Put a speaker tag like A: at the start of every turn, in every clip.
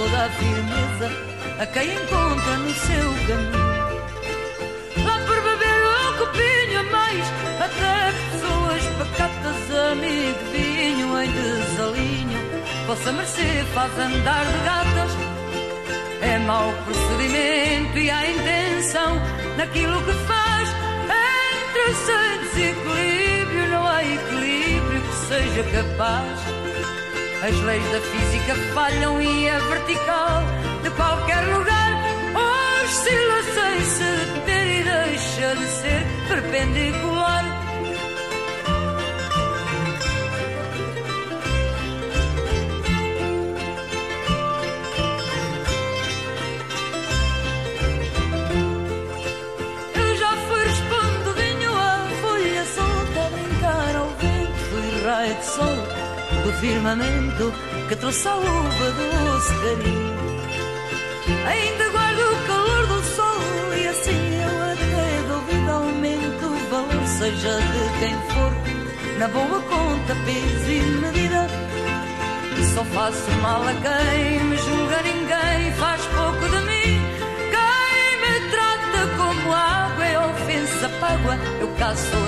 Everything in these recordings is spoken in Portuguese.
A: dá firmeza a quem encontra no seu caminho. Lá por beber um copinho a mais, até pessoas pacatas, amigo vinho em desalinho. Vossa mercê faz andar de gatas, é mau procedimento e há intenção naquilo que faz. Entre sem desequilíbrio, não há equilíbrio que seja capaz. As leis da física falham e a vertical de qualquer lugar oscila sem se deter e deixa de ser perpendicular. Eu já fui respondidinho à folha solta a brincar ao vento. Fui raio de sol do firmamento que trouxe a uva doce carinho. Ainda guardo o calor do sol e assim eu até duvido aumento o valor, seja de quem for, na boa conta, peso e medida. Só faço mal a quem me julga, ninguém faz pouco de mim. Quem me trata como água é ofensa págua, eu caço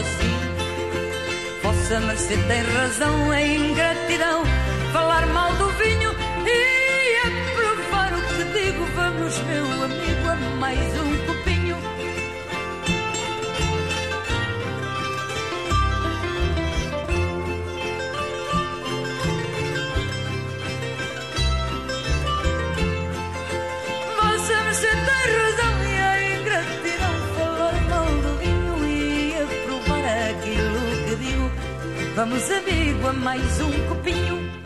A: Vossa mercê tem razão, é ingratidão falar mal do vinho e a provar o que digo. Vamos, meu amigo, a mais Vamos, amigo, a mais um copinho.